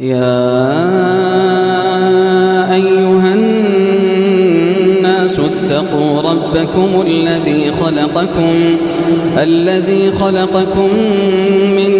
يا أيها الناس اتقوا ربكم الذي خلقكم الذي خلقكم من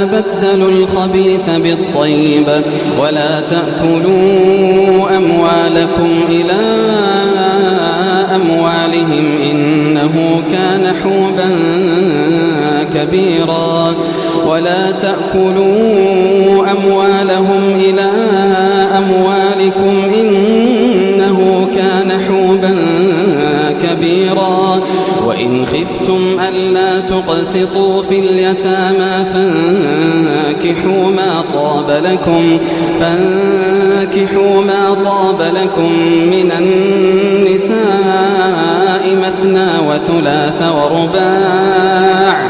ولا تتبدلوا الخبيث بالطيب ولا تأكلوا أموالكم إلى أموالهم إنه كان حوبا كبيرا. ولا تأكلوا أموالهم إلى أموالكم إنه خفتم ألا تقسطوا في اليتامى فانكحوا ما طاب لكم فانكحوا ما طاب لكم من النساء مثنى وثلاث ورباع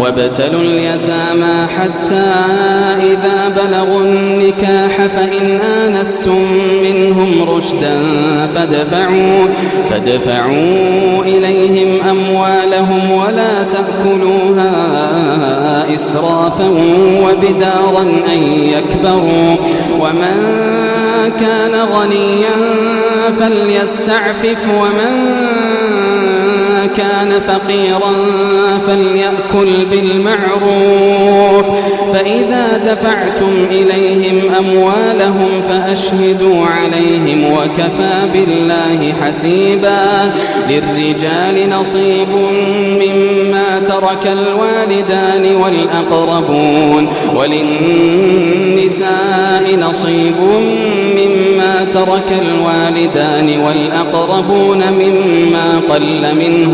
وابتلوا اليتامى حتى إذا بلغوا النكاح فإن آنستم منهم رشدا فادفعوا فادفعوا إليهم أموالهم ولا تأكلوها إسرافا وبدارا أن يكبروا ومن كان غنيا فليستعفف ومن كان فقيرا فليأكل بالمعروف. فإذا دفعتم إليهم أموالهم فأشهدوا عليهم وكفى بالله حسيبا. للرجال نصيب مما ترك الوالدان والأقربون. وللنساء نصيب مما ترك الوالدان والأقربون مما قل منه.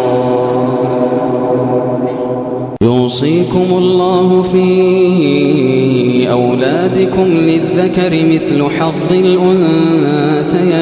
يوصيكم الله في أولادكم للذكر مثل حظ الأنثيين.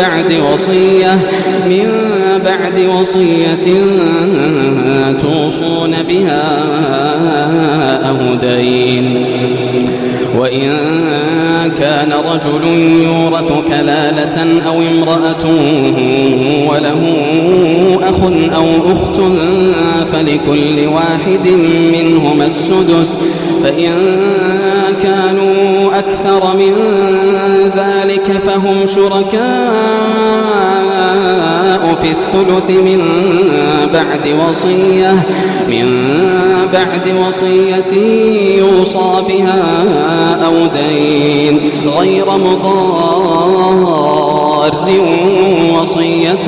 بعد وصية من بعد وصية توصون بها أو دين. وإن كان رجل يورث كلالة أو امرأة وله أخ أو أخت فلكل واحد منهما السدس فإن كانوا أكثر من ذلك فهم شركاء في الثلث من بعد وصية من بعد وصية يوصى بها أو دين غير مضار. وصية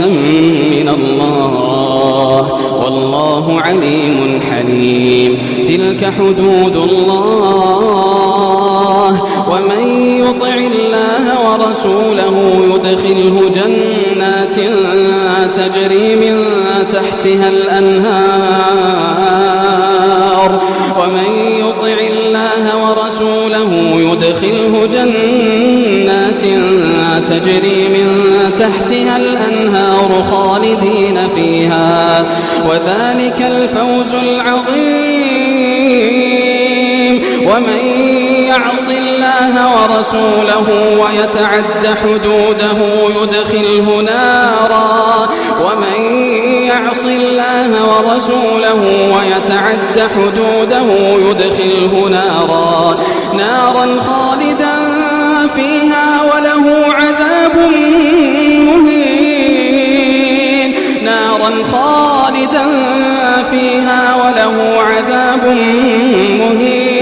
من الله والله عليم حليم. تلك حدود الله. ومن يطع الله ورسوله يدخله جنات تجري من تحتها الأنهار. ومن يطع الله ورسوله يدخله جنات تجري من تحتها الأنهار خالدين فيها وذلك الفوز العظيم. ومن يعص الله ورسوله ويتعد حدوده يدخله نارا. ومن يعص الله ورسوله ويتعد حدوده يدخله نارا. نارا خالدا فيها وله عذاب مهين. نارا خالدا فيها وله عذاب مهين.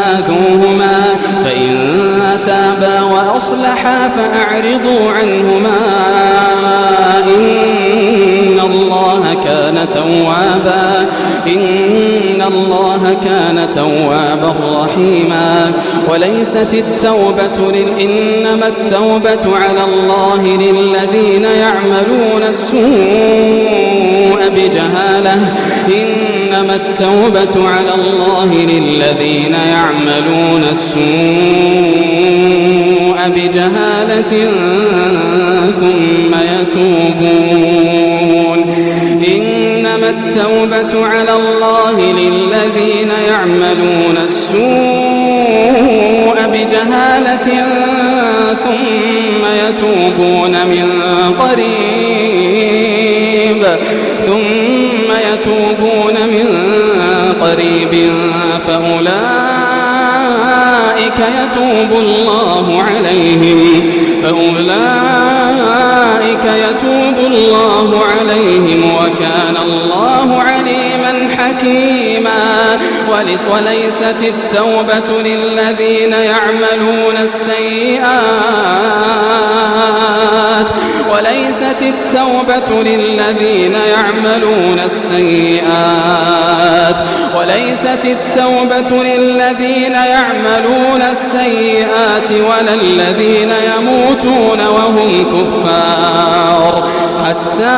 فآذوهما فإن تابا وأصلحا فأعرضوا عنهما. إن الله كان توابا. إن الله كان توابا رحيما. وليست التوبة إنما التوبة على الله للذين يعملون السوء بجهالة. إنما التوبة على الله للذين يعملون السوء بجهالة ثم يتوبون. إنما التوبة على الله للذين يعملون السوء بجهالة ثم يتوبون من قريب. ثم يتوبون قريب فأولئك يتوب الله عليهم. فأولئك يتوب الله عليهم وكان الله عليما حكيما. وليست التوبة للذين يعملون السيئات وليست التوبة للذين يعملون السيئات وليست التوبة للذين يعملون السيئات ولا الذين يموتون وهم كفار حتى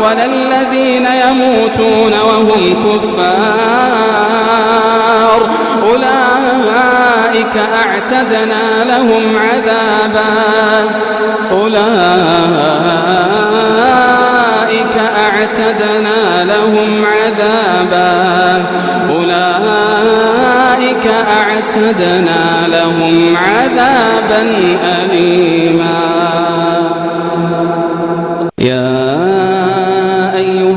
ولا الذين يموتون وهم كفار. أولئك أعتدنا لهم عذابا. أولئك أعتدنا لهم عذابا. أولئك أعتدنا لهم عذابا أليما.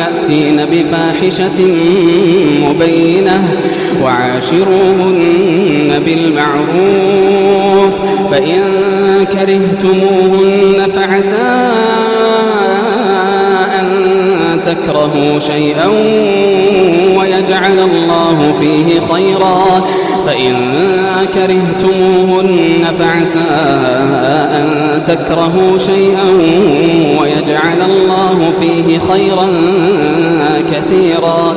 يأتين بفاحشة مبينة وعاشروهن بالمعروف فإن كرهتموهن فعسى تكرهوا شيئا ويجعل الله فيه خيرا فإن كرهتموهن فعسى أن تكرهوا شيئا ويجعل الله فيه خيرا كثيرا.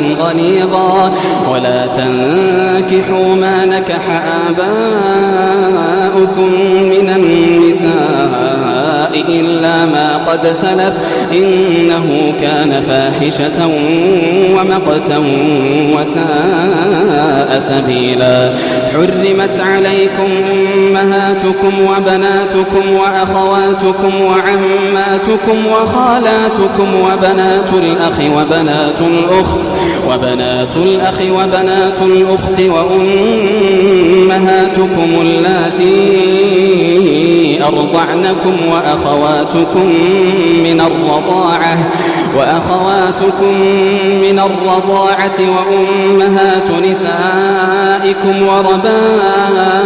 غليظا. ولا تنكحوا ما نكح آباؤكم من النساء. إلا ما قد سلف إنه كان فاحشة ومقتا وساء سبيلا. حرمت عليكم أمهاتكم وبناتكم وأخواتكم وعماتكم وخالاتكم وبنات الأخ وبنات الأخت وبنات الأخ وبنات الأخت وأمهاتكم اللاتي أرضعنكم وأخواتكم من الرضاعة وأخواتكم من الرضاعة وأمهات نسائكم وربائبكم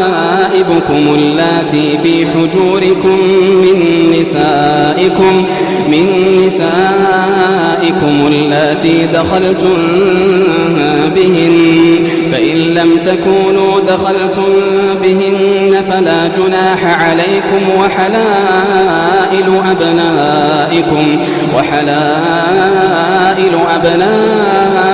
اللاتي في حجوركم من نسائكم من نسائكم اللاتي دخلتم بهن. فإن لم تكونوا دخلتم بهن فلا جناح عليكم وحلائل أبنائكم وحلائل أبنائكم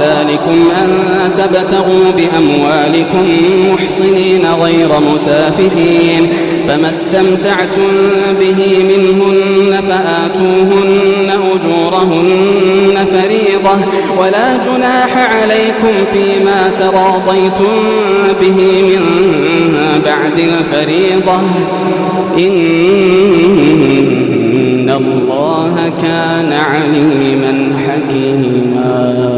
ذلكم أن تبتغوا بأموالكم محصنين غير مسافهين فما استمتعتم به منهن فآتوهن أجورهن فريضة ولا جناح عليكم فيما تراضيتم به من بعد الفريضة. إن الله كان عليما حكيما.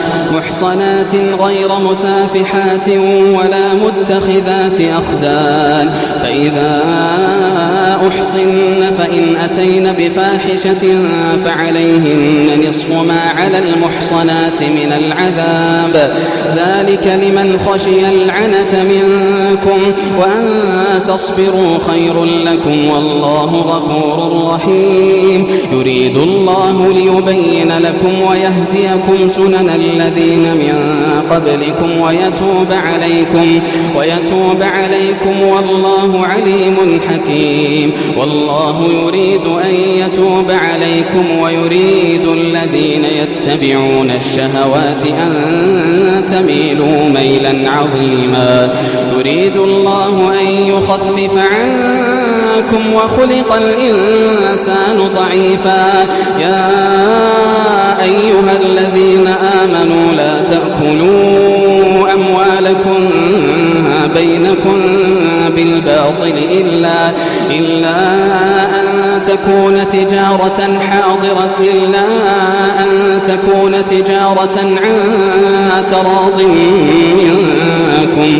محصنات غير مسافحات ولا متخذات أخدان. فإذا أحصن فإن أتين بفاحشة فعليهن نصف ما على المحصنات من العذاب. ذلك لمن خشي العنة منكم وأن تصبروا خير لكم والله غفور رحيم. يريد الله ليبين لكم ويهديكم سنن الذين من قبلكم ويتوب عليكم ويتوب عليكم والله عليم حكيم. والله يريد أن يتوب عليكم ويريد الذين يتبعون الشهوات أن تميلوا ميلا عظيما. يريد الله أن يخفف عنكم وخلق الإنسان ضعيفا. يا أيها الذين آمنوا لا تأكلوا أموالكم بينكم بالباطل إلا, إلا أن تكون تجارة حاضرة إلا أن تكون تجارة عن تراض منكم.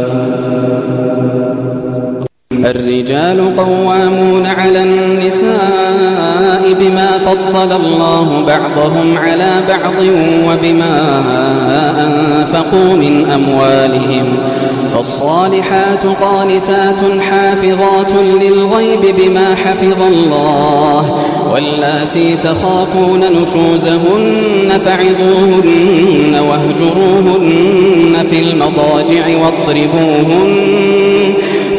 الرجال قوامون على النساء بما فضل الله بعضهم على بعض وبما أنفقوا من أموالهم. فالصالحات قانتات حافظات للغيب بما حفظ الله. واللاتي تخافون نشوزهن فعظوهن واهجروهن في المضاجع واضربوهن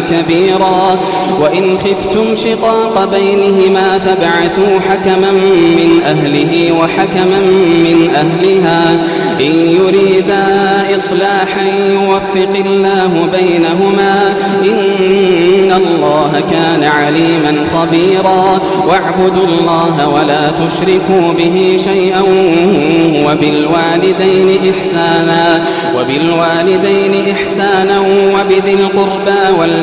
كبيرا. وإن خفتم شقاق بينهما فابعثوا حكما من أهله وحكما من أهلها. إن يريدا إصلاحا يوفق الله بينهما إن الله كان عليما خبيرا. واعبدوا الله ولا تشركوا به شيئا وبالوالدين إحسانا وبالوالدين إحسانا وبذي القربى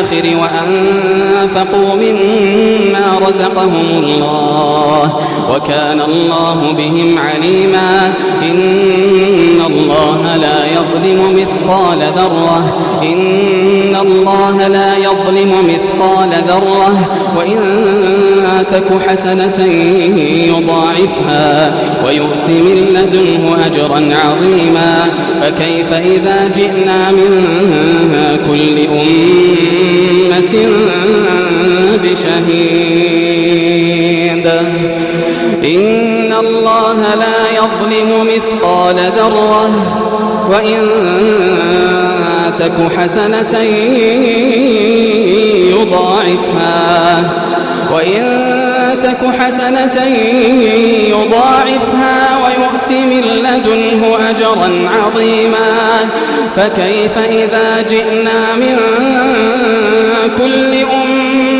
الآخر وأنفقوا مما رزقهم الله وكان الله بهم عليما إن الله لا يظلم مثقال ذرة إن الله لا يظلم مثقال ذرة وإن تك حسنة يضاعفها ويؤت من لدنه أجرا عظيما فكيف إذا جئنا من كل أمة بشهيد إن الله لا يظلم مثقال ذرة وإن تك حسنة يضاعفها وإن تك حسنة يضاعفها ويؤت من لدنه أجرا عظيما فكيف إذا جئنا من كل أمة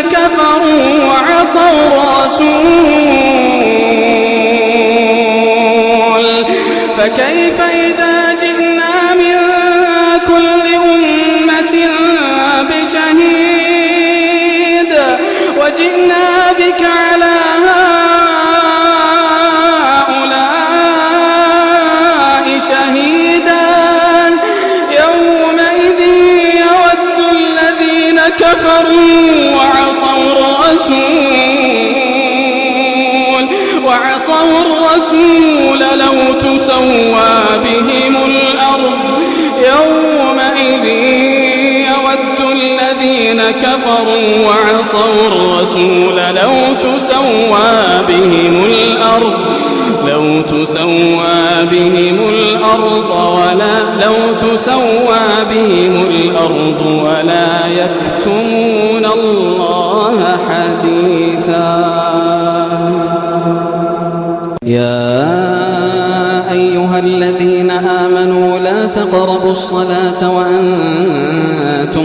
كفروا وعصوا الرسول. فكيف إذا جئنا من كل أمة بشهيد وجئنا بك على هؤلاء شهيدا؟ يومئذ يود الذين كفروا الرسول وعصوا الرسول لو تسوى بهم الأرض يومئذ يود الذين كفروا وعصوا الرسول لو تسوى بهم الأرض لو تسوى بهم الأرض لو تسوى بهم الأرض ولا يكتمون الله حديثا. يا أيها الذين آمنوا لا تقربوا الصلاة وأنتم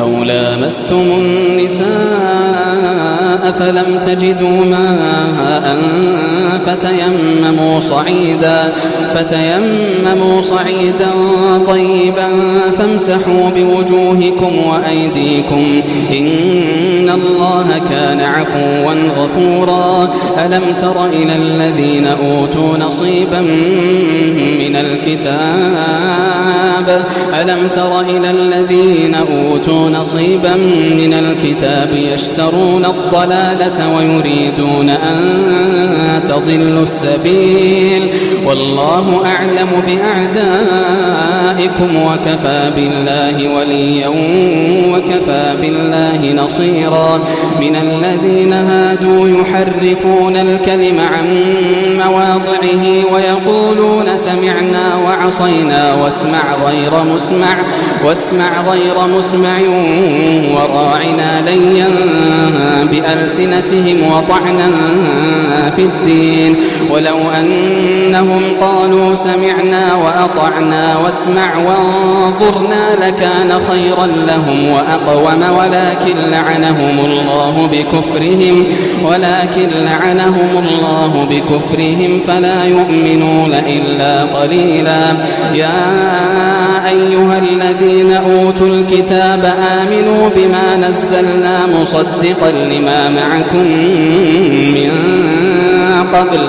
أو لامستم النساء فلم تجدوا ماء فتيمموا صعيدا فتيمموا صعيدا طيبا فامسحوا بوجوهكم وأيديكم إن الله كان عفوا غفورا. ألم تر إلى الذين أوتوا نصيبا من الكتاب؟ ألم تر إلى الذين أوتوا نصيبا من الكتاب يشترون الضلالة ويريدون أن تضلوا السبيل. والله أعلم بأعدائكم وكفى بالله وليا وكفى بالله نصيرا. من الذين هادوا يحرفون الكلم عن مواضعه ويقولون سمعنا وعصينا واسمع غير مسمع واسمع غير مسمع وراعنا ليا بألسنتهم وطعنا في الدين. ولو أنهم قالوا سمعنا وأطعنا واسمع وانظرنا لكان خيرا لهم وأقوم ولكن لعنهم الله بكفرهم ولكن لعنهم الله بكفرهم فلا يؤمنون إلا قليلا. يا أيها الذين أوتوا الكتاب آمنوا بما نزلنا مصدقا لما معكم من قبل.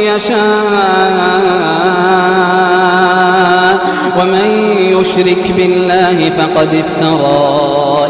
يشاء. ومن يشرك بالله فقد افترى.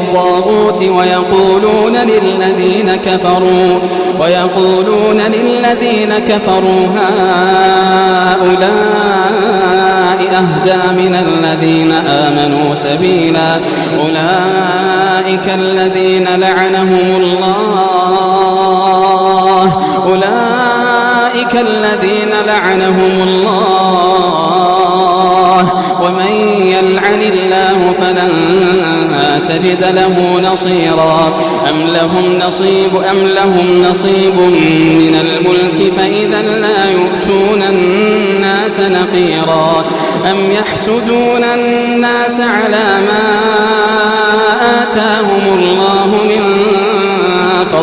والطاغوت ويقولون للذين كفروا ويقولون للذين كفروا هؤلاء أهدى من الذين آمنوا سبيلا أولئك الذين لعنهم الله أولئك الذين لعنهم الله ومن يلعن الله فلن تجد له نصيرا أم لهم نصيب أم لهم نصيب من الملك فإذا لا يؤتون الناس نقيرا أم يحسدون الناس على ما آتاهم الله من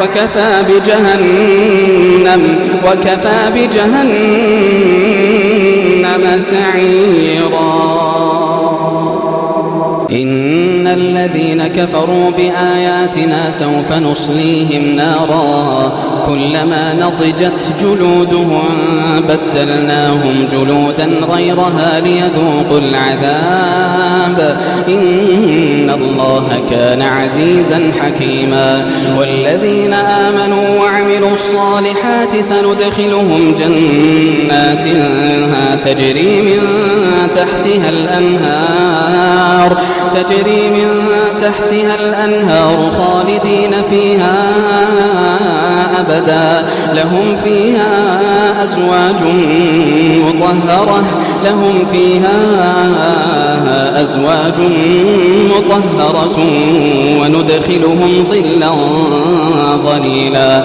وكفى بجهنم وكفى بجهنم سعيرا. الذين كفروا بآياتنا سوف نصليهم نارا كلما نضجت جلودهم بدلناهم جلودا غيرها ليذوقوا العذاب. إن الله كان عزيزا حكيما. والذين آمنوا وعملوا الصالحات سندخلهم جنات تجري من تحتها الأنهار تجري من تحتها الأنهار خالدين فيها أبدا. لهم فيها أزواج مطهرة. لهم فيها أزواج مطهرة. وندخلهم ظلا ظليلا.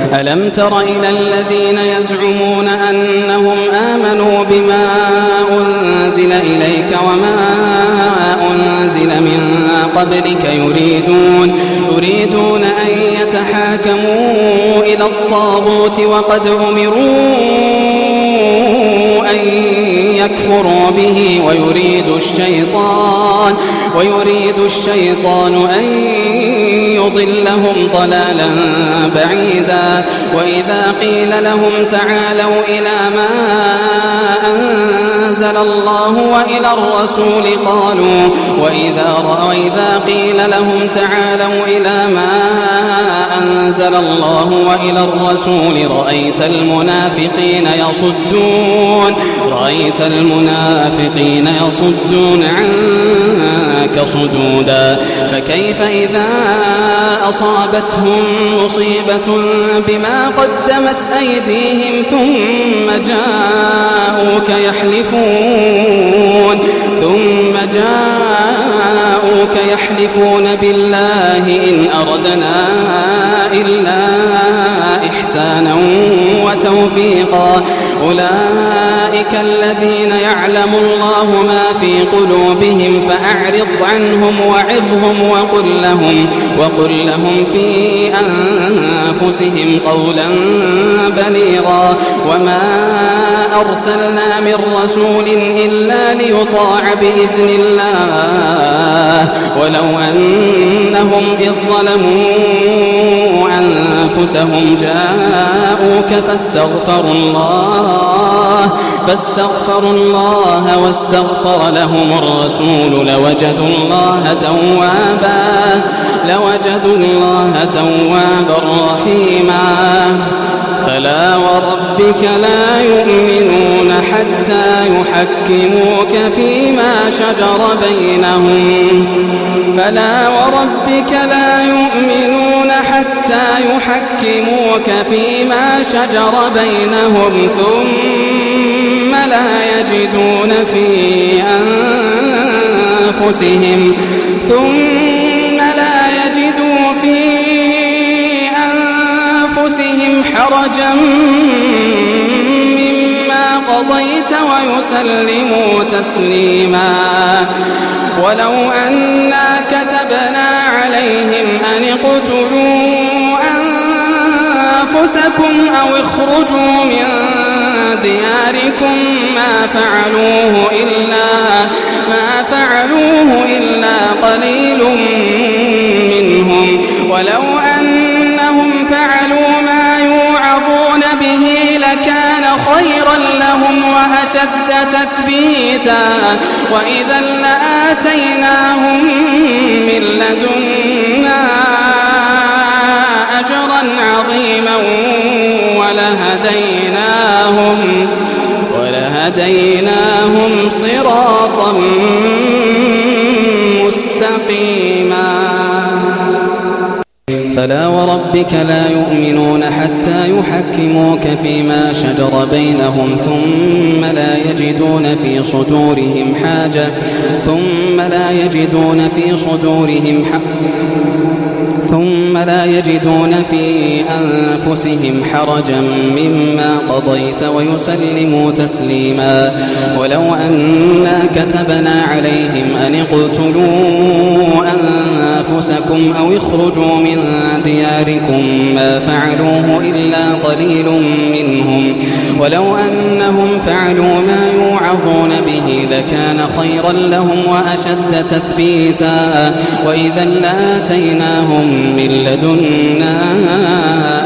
ألم تر إلى الذين يزعمون أنهم آمنوا بما أنزل إليك وما أنزل من قبلك يريدون يريدون أن يتحاكموا إلى الطاغوت وقد أمروا أن يكفروا به ويريد الشيطان ويريد الشيطان أن يضلهم ضلالا بعيدا. وإذا قيل لهم تعالوا إلى ما أنزل الله وإلى الرسول قالوا وإذا, وإذا قيل لهم تعالوا إلى ما أنزل الله وإلى الرسول رأيت المنافقين يصدون رأيت المنافقين يصدون عنك صدودا فكيف إذا أصابتهم مصيبة بما قدمت أيديهم ثم جاءوك يحلفون ثم جاءوك يحلفون بالله إن أردنا إلا إحسانا وتوفيقا أولئك الذين يعلم الله ما في قلوبهم فأعرض عنهم وعظهم وقل لهم, وقل لهم في أنفسهم قولا بليغا. وما أرسلنا من رسول إلا ليطاع بإذن الله. ولو أنهم إذ ظلموا أنفسهم جاءوك فاستغفروا الله فاستغفروا الله واستغفر لهم الرسول لوجدوا الله توابا لوجدوا الله توابا رحيما. فلا وربك لا يؤمنون حتى يحكموك فيما شجر بينهم. فلا وربك لا يؤمنون حتى يحكموك فيما شجر بينهم. ثم لا يجدون في أنفسهم ثم لا يجدوا في أنفسهم حرجا مما قضيت ويسلموا تسليما. ولو أنا كتبنا عليهم أن اقتلوا أنفسكم أو اخرجوا من دياركم ما فعلوه إلا ما فعلوه إلا قليل منهم ولو أنهم فعلوا ما يوعظون به لكان خيرا لهم وأشد تثبيتا وإذا لآتيناهم من لدنا ولهديناهم ولهديناهم صراطا مستقيما. فلا وربك لا يؤمنون حتى يحكموك فيما شجر بينهم ثم لا يجدون في صدورهم حاجة ثم لا يجدون في صدورهم ثم لا يجدون في أنفسهم حرجا مما قضيت ويسلموا تسليما ولو أنا كتبنا عليهم أن اقتلوا أنفسكم أو اخرجوا من دياركم ما فعلوه إلا قليل منهم ولو أنهم فعلوا ما يوعظون به لكان خيرا لهم وأشد تثبيتا وإذا لآتيناهم من لدنا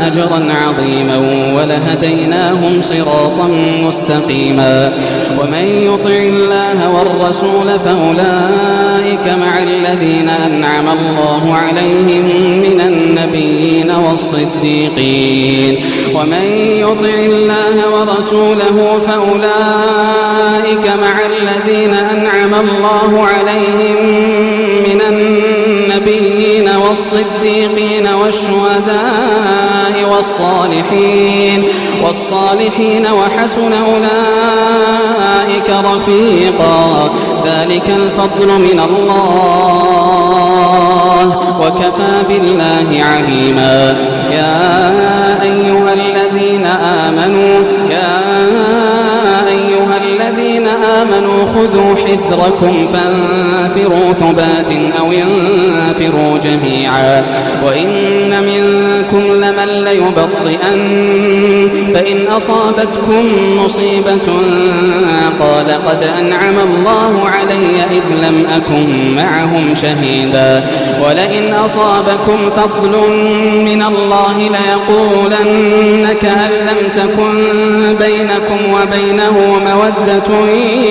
أجرا عظيما ولهديناهم صراطا مستقيما ومن يطع الله والرسول فأولئك مع الذين أنعم الله عليهم من النبيين والصديقين. ومن يطع الله ورسوله فأولئك مع الذين أنعم الله عليهم من النبيين والصديقين والشهداء والصالحين والصالحين وحسن أولئك رفيقا. ذلك الفضل من الله وكفى بالله عليما. يا أيها الذين آمنوا آمنوا خذوا حذركم فانفروا ثبات أو ينفروا جميعا وإن منكم لمن ليبطئن فإن أصابتكم مصيبة قال قد أنعم الله علي إذ لم أكن معهم شهيدا ولئن أصابكم فضل من الله ليقولن كأن لم تكن بينكم وبينه مودة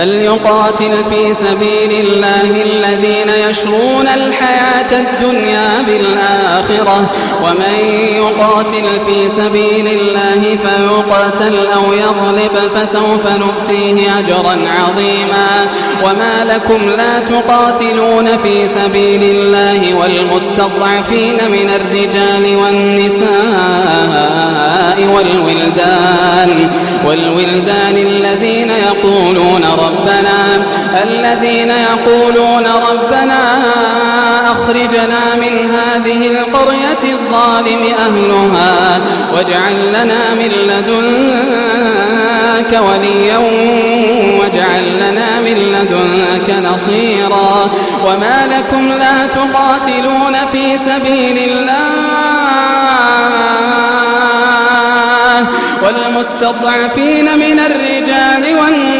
فليقاتل في سبيل الله الذين يشرون الحياة الدنيا بالآخرة. ومن يقاتل في سبيل الله فيقتل أو يغلب فسوف نؤتيه أجرا عظيما. وما لكم لا تقاتلون في سبيل الله والمستضعفين من الرجال والنساء والولدان والولدان الذين يقولون ربنا الذين يقولون ربنا أخرجنا من هذه القرية الظالم أهلها واجعل لنا من لدنك وليا واجعل لنا من لدنك نصيرا وما لكم لا تقاتلون في سبيل الله والمستضعفين من الرجال والنساء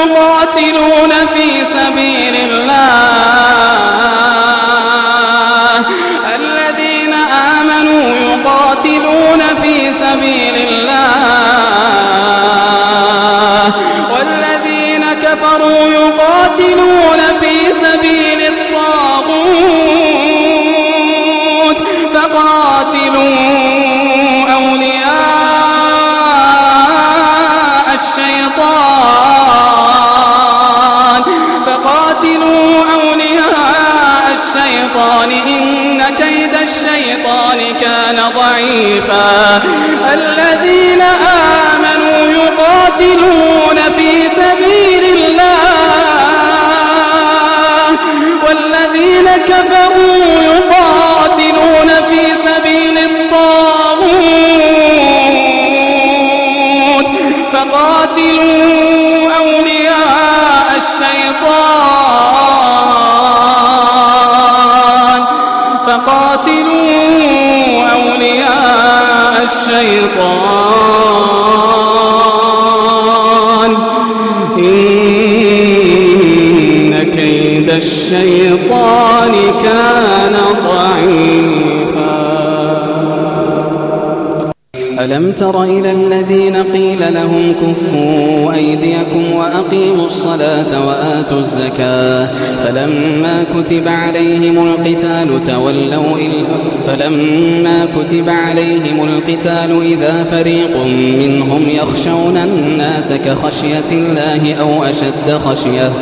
يقاتلون في سبيل الله. الذين آمنوا يقاتلون في سبيل الله. والذين كفروا يقاتلون الشيطان إن كيد الشيطان كان ضعيفا. الذين آمنوا يقاتلون في سبيل الله. والذين كفروا يقاتلون في سبيل الطاغوت. فقاتلوا أولياء الشيطان. الشيطان ألم تر إلى الذين قيل لهم كفوا أيديكم وأقيموا الصلاة وآتوا الزكاة فلما كتب عليهم القتال تولوا إلا فلما كتب عليهم القتال إذا فريق منهم يخشون الناس كخشية الله أو أشد خشية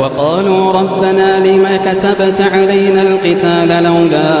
وقالوا ربنا لم كتبت علينا القتال لولا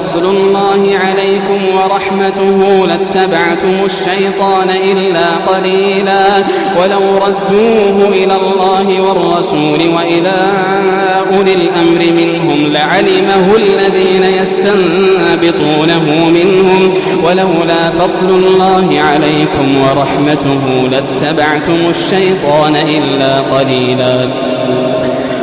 الله عليكم ورحمته لاتبعتم الشيطان إلا قليلا ولو ردوه إلى الله والرسول وإلى أولي الأمر منهم لعلمه الذين يستنبطونه منهم ولولا فضل الله عليكم ورحمته لاتبعتم الشيطان إلا قليلا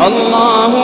الله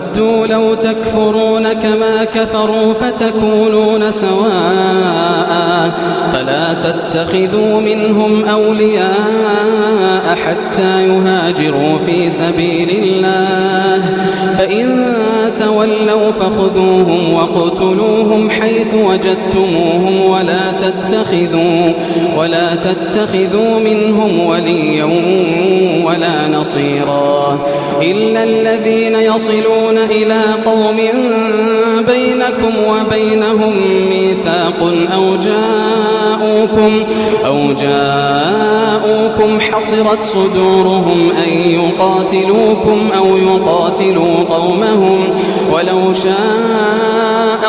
ودوا لو تكفرون كما كفروا فتكونون سواء فلا تتخذوا منهم أولياء حتى يهاجروا في سبيل الله. فإن تولوا فخذوهم وقتلوهم حيث وجدتموهم ولا تتخذوا ولا تتخذوا منهم وليا ولا نصيرا إلا الذين يصلون إلى قوم بينكم وبينهم ميثاق أو جاءوكم أو جاءوكم حصرت صدورهم أن يقاتلوكم أو يقاتلوا قومهم ولو شاء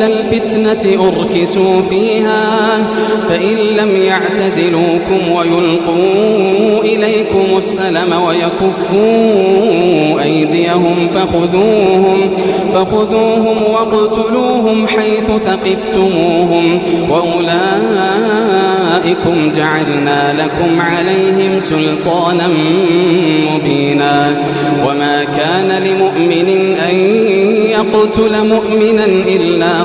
إلى الفتنة أركسوا فيها فإن لم يعتزلوكم ويلقوا إليكم السلم ويكفوا أيديهم فخذوهم فخذوهم واقتلوهم حيث ثقفتموهم وأولئكم جعلنا لكم عليهم سلطانا مبينا. وما كان لمؤمن أن يقتل مؤمنا إلا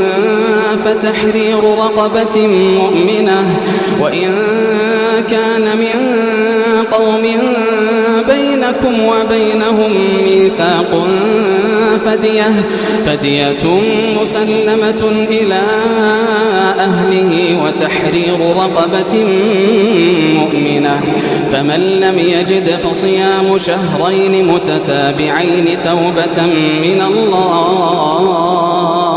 فتحرير رقبة مؤمنة وإن كان من قوم بينكم وبينهم ميثاق فدية, فدية مسلمة إلى أهله وتحرير رقبة مؤمنة فمن لم يجد فصيام شهرين متتابعين توبة من الله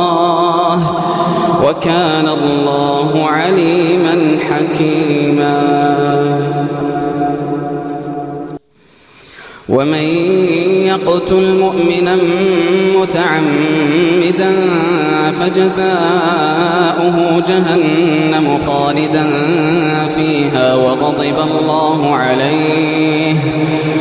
وكان الله عليما حكيما. ومن يقتل مؤمنا متعمدا فجزاؤه جهنم خالدا فيها وغضب الله عليه.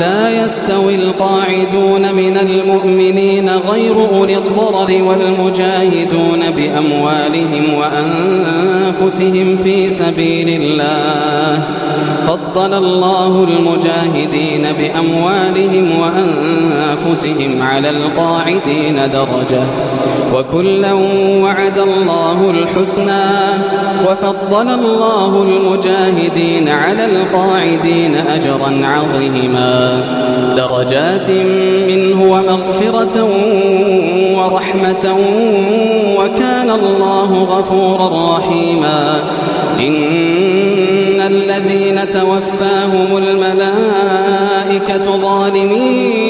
لا يستوي القاعدون من المؤمنين غير أولي الضرر والمجاهدون بأموالهم وأنفسهم في سبيل الله. فضل الله المجاهدين بأموالهم وأنفسهم على القاعدين درجة. وكلا وعد الله الحسنى. وفضل الله المجاهدين على القاعدين أجرا عظيما. درجات منه ومغفرة ورحمة وكان الله غفورا رحيما. إن الذين توفاهم الملائكة ظالمين.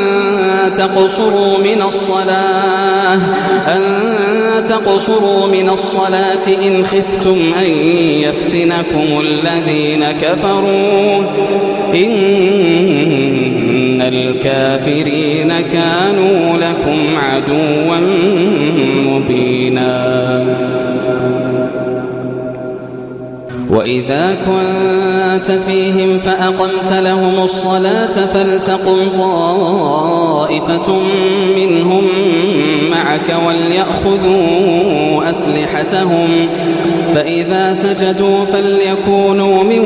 تقصروا من الصلاة أن تقصروا من الصلاة إن خفتم أن يفتنكم الذين كفروا. إن الكافرين كانوا لكم عدوا مبينا. وإذا كنت فيهم فأقمت لهم الصلاة فلتقم طائفة منهم معك وليأخذوا أسلحتهم فإذا سجدوا فليكونوا من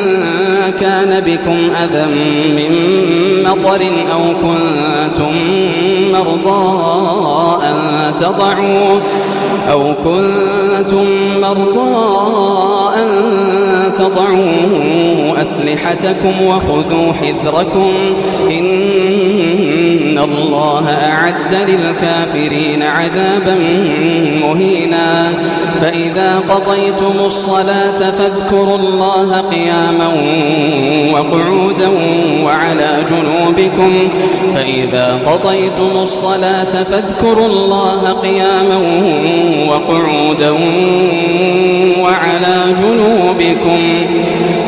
كان بكم أذى من مطر أو كنتم مرضى أن تضعوا أو كنتم مرضى أن تضعوا أسلحتكم وخذوا حذركم إن الله أعد للكافرين عذابا مهينا. فإذا قضيتم الصلاة فاذكروا الله قياما وقعودا وعلى جنوبكم. فإذا قضيتم الصلاة فاذكروا الله قياما وقعودا وعلى جنوبكم.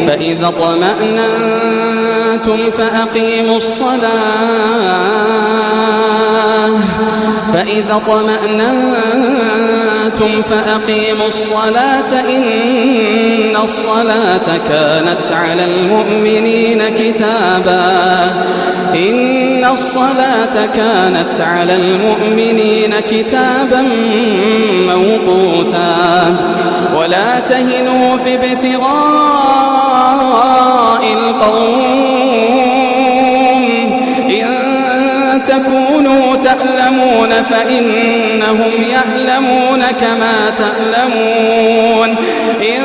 فإذا طمأننتم فأقيموا الصلاة. فإذا طمأننتم فأقيموا الصلاة إن الصلاة كانت على المؤمنين كتابا. إن الصلاة كانت على المؤمنين كتابا موقوتا. ولا تهنوا في ابتغاء القوم تكونوا تألمون فإنهم يألمون كما تألمون. إن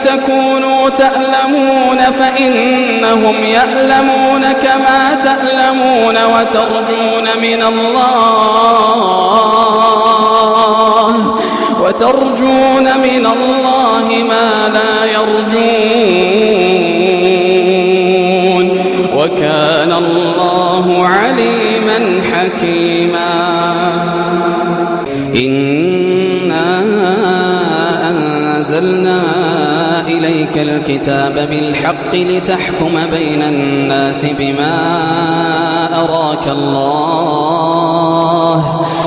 تكونوا تألمون فإنهم يألمون كما تألمون وترجون من الله وترجون من الله ما لا يرجون. وكان الله عليما حكيما. إنا أنزلنا إليك الكتاب بالحق لتحكم بين الناس بما أراك الله.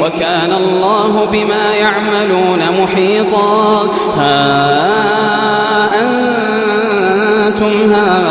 وكان الله بما يعملون محيطا. ها أنتم هؤلاء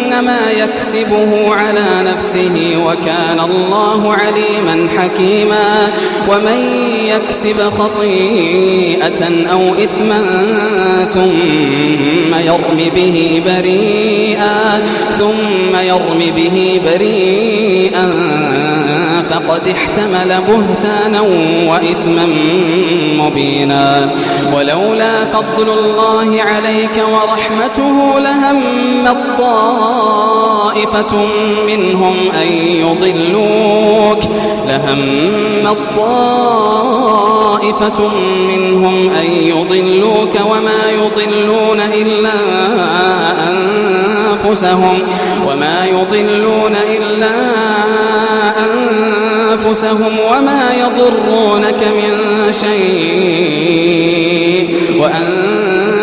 فإنما يكسبه على نفسه وكان الله عليما حكيما ومن يكسب خطيئة أو إثما ثم يرم به بريئا ثم يرم به بريئا فقد احتمل بهتانا وإثما مبينا. ولولا فضل الله عليك ورحمته لهم طائفة منهم أن يضلوك. لهم طائفة منهم أن يضلوك وما يضلون إلا أنفسهم وما يضلون إلا أنفسهم وما يضرونك من شيء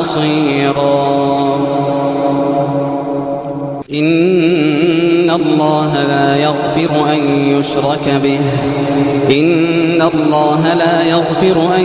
مصيرا. إن الله لا يغفر أن يشرك به. إن الله لا يغفر أن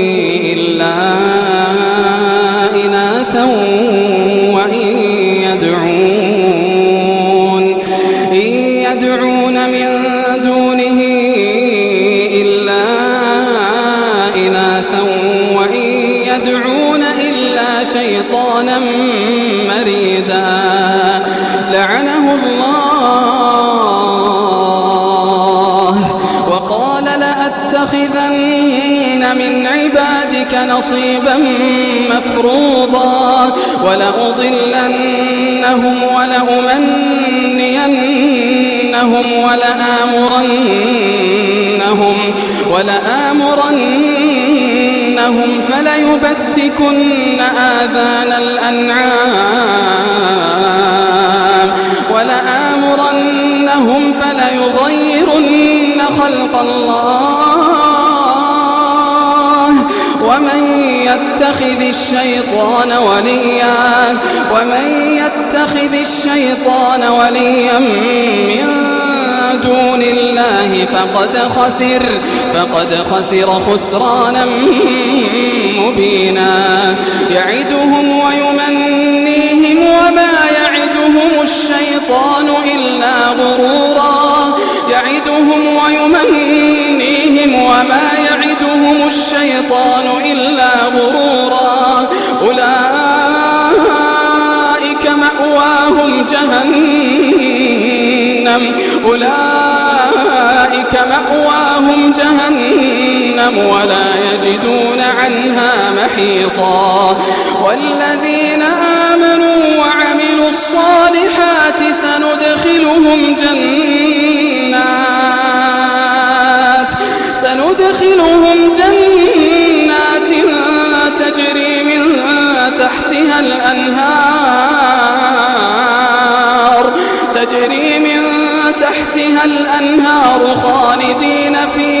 ولأضلنهم ولأمنينهم ولآمرنهم ولآمرنهم فليبتكن آذان الأنعام ولآمرنهم فليغيرن خلق الله ومن يتخذ الشيطان وليا ومن يتخذ الشيطان وليا من دون الله فقد خسر فقد خسر خسرانا مبينا. يعدهم ويمنيهم وما يعدهم الشيطان إلا غرورا. يعدهم ويمنيهم وما يعدهم الشيطان إلا غرورا. أولئك مأواهم جهنم. أولئك مأواهم جهنم ولا يجدون عنها محيصا. والذين آمنوا وعملوا الصالحات سندخلهم جنات سندخلهم جنات تجري من تحتها الأنهار تجري من تحتها الأنهار خالدين فيها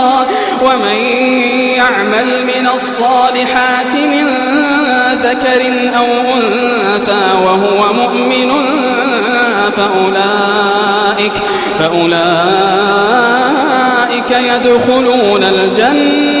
ومن يعمل من الصالحات من ذكر أو أنثى وهو مؤمن فأولئك فأولئك يدخلون الجنة.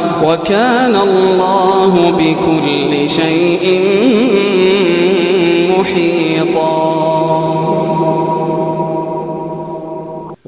وكان الله بكل شيء محيطا.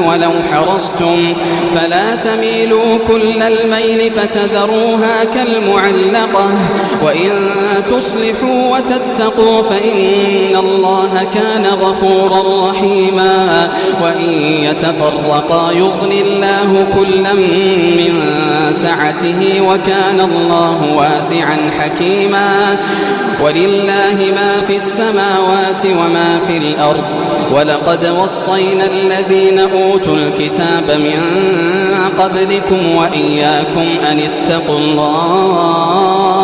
ولو حرصتم. فلا تميلوا كل الميل فتذروها كالمعلقة. وإن تصلحوا وتتقوا فإن الله كان غفورا رحيما. وإن يتفرقا يغني الله كلا من سعته وكان الله واسعا حكيما. ولله ما في السماوات وما في الأرض. ولقد وصينا الذين أوتوا الكتاب من قبلكم وإياكم أن اتقوا الله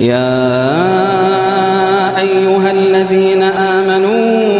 يا أيها الذين آمنوا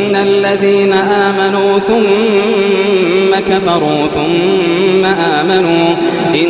الذين آمنوا ثم كفروا ثم آمنوا إن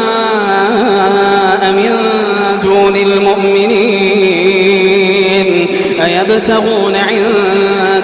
من دون المؤمنين أيبتغون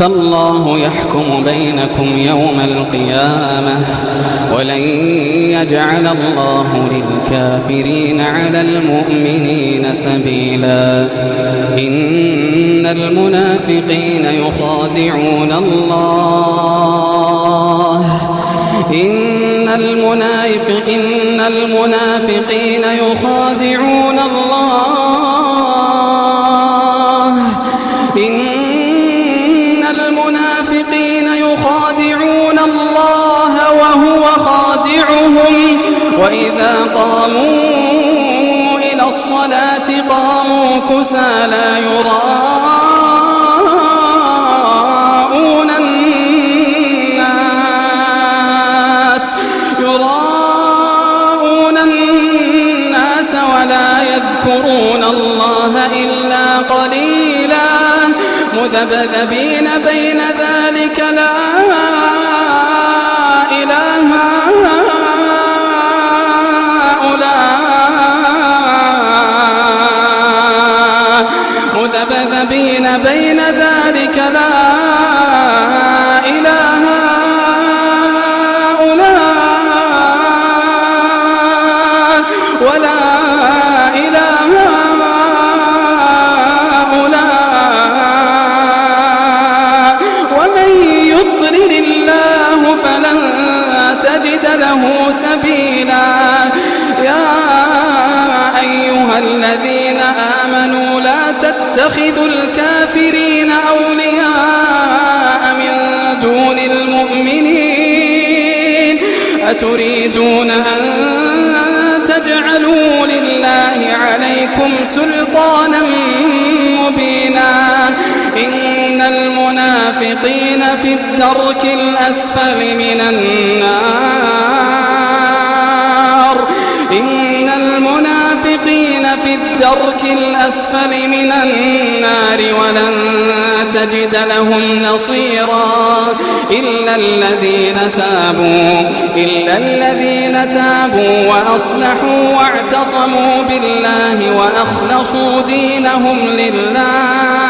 فالله يحكم بينكم يوم القيامة ولن يجعل الله للكافرين على المؤمنين سبيلا. إن المنافقين يخادعون الله. إن المنافق إن المنافقين يخادعون الله. وإذا قاموا إلى الصلاة قاموا كسى لا يراءون الدرك الأسفل من النار. إن المنافقين في الدرك الأسفل من النار ولن تجد لهم نصيرا. إلا الذين تابوا إلا الذين تابوا وأصلحوا واعتصموا بالله وأخلصوا دينهم لله.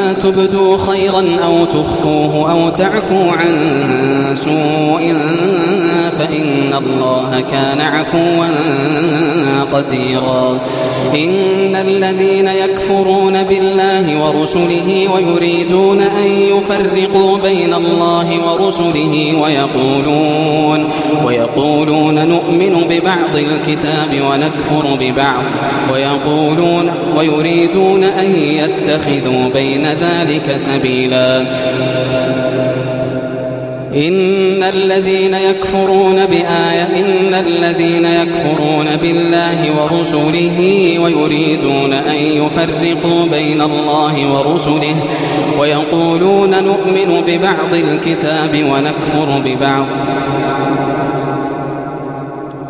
تبدوا خيرا أو تخفوه أو تعفوا عن سوء فإن الله كان عفوا قديرا. إن الذين يكفرون بالله ورسله ويريدون أن يفرقوا بين الله ورسله ويقولون ويقولون نؤمن ببعض الكتاب ونكفر ببعض ويقولون ويريدون أن يتخذوا بين ذلك سبيلا. إن الذين يكفرون بآية إن الذين يكفرون بالله ورسله ويريدون أن يفرقوا بين الله ورسله ويقولون نؤمن ببعض الكتاب ونكفر ببعض.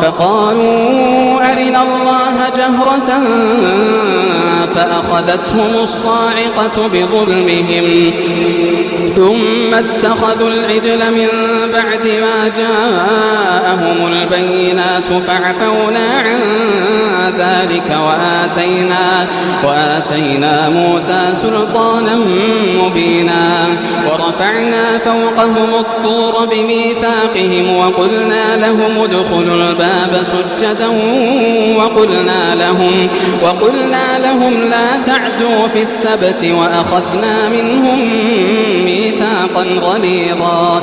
فقالوا أرنا الله جهرة فأخذتهم الصاعقة بظلمهم ثم اتخذوا العجل من بعد ما جاءهم البينات فعفونا عن ذلك وآتينا, وآتينا موسى سلطانا مبينا ورفعنا فوقهم الطور بميثاقهم وقلنا لهم ادخلوا الباب سجدا وقلنا لهم وقلنا لهم لا تعدوا في السبت وأخذنا منهم ميثاقا غليظا.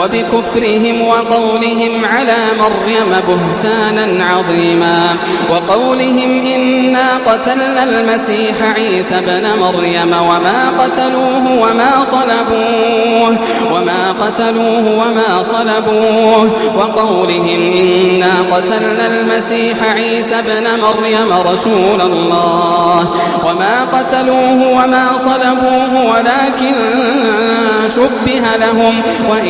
وبكفرهم وقولهم على مريم بهتانا عظيما وقولهم إنا قتلنا المسيح عيسى بن مريم وما قتلوه وما صلبوه وما قتلوه وما صلبوه وقولهم إنا قتلنا المسيح عيسى بن مريم رسول الله وما قتلوه وما صلبوه ولكن شبه لهم وإن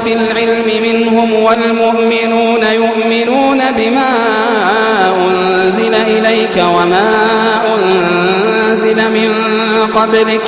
في العلم منهم والمؤمنون يؤمنون بما أنزل إليك وما أنزل من قبلك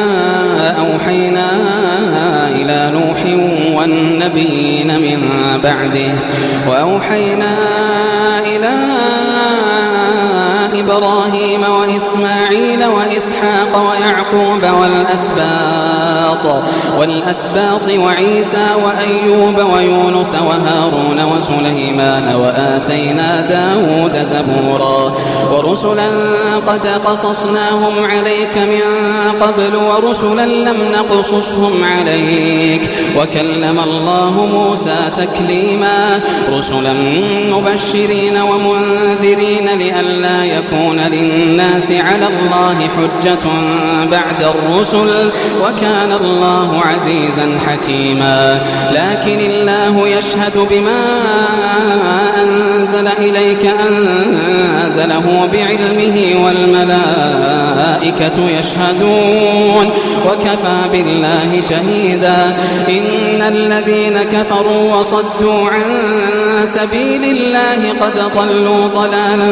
والنبيين من بعده. وأوحينا إبراهيم وإسماعيل وإسحاق ويعقوب والأسباط والأسباط وعيسى وأيوب ويونس وهارون وسليمان وآتينا داود زبورا ورسلا قد قصصناهم عليك من قبل ورسلا لم نقصصهم عليك وكلم الله موسى تكليما رسلا مبشرين ومنذرين لئلا يكون للناس على الله حجة بعد الرسل وكان الله عزيزا حكيما. لكن الله يشهد بما أنزل إليك أنزله بعلمه والملائكة يشهدون وكفى بالله شهيدا. إن الذين كفروا وصدوا عن سبيل الله قد ضلوا ضلالا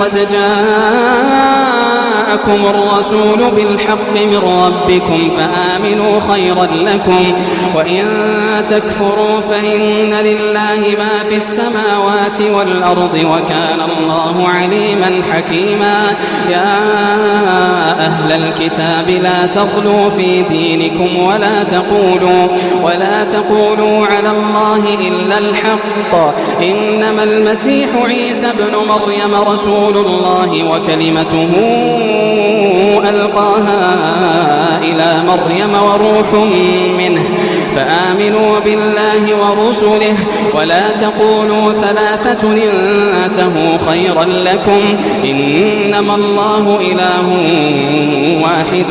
قد جاءكم الرسول بالحق من ربكم فآمنوا خيرا لكم وإن تكفروا فإن لله ما في السماوات والأرض وكان الله عليما حكيما يا أهل الكتاب لا تغلوا في دينكم ولا تقولوا ولا تقولوا على الله إلا الحق إنما المسيح عيسى ابن مريم رسول الله وكلمته ألقاها إلى مريم وروح منه فآمنوا بالله ورسله ولا تقولوا ثلاثة انتهوا خيرا لكم إنما الله إله واحد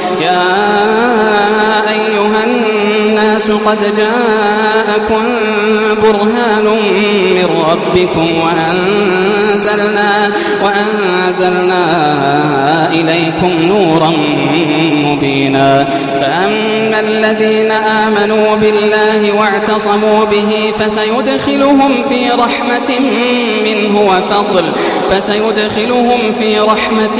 يا أيها الناس قد جاءكم برهان من ربكم وأنزلنا, وأنزلنا إليكم نورا مبينا. فأما الذين آمنوا بالله واعتصموا به فسيدخلهم في رحمة منه وفضل فسيدخلهم في رحمة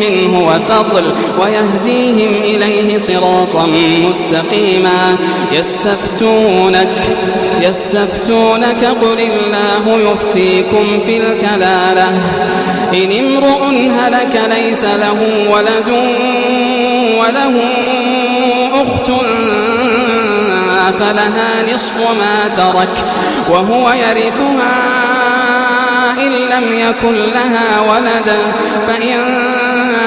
منه وفضل ويهديهم إليه صراطا مستقيما. يستفتونك يستفتونك قل الله يفتيكم في الكلالة. إن امرؤ هلك ليس له ولد وله أخت فلها نصف ما ترك وهو يرثها إن لم يكن لها ولد فإن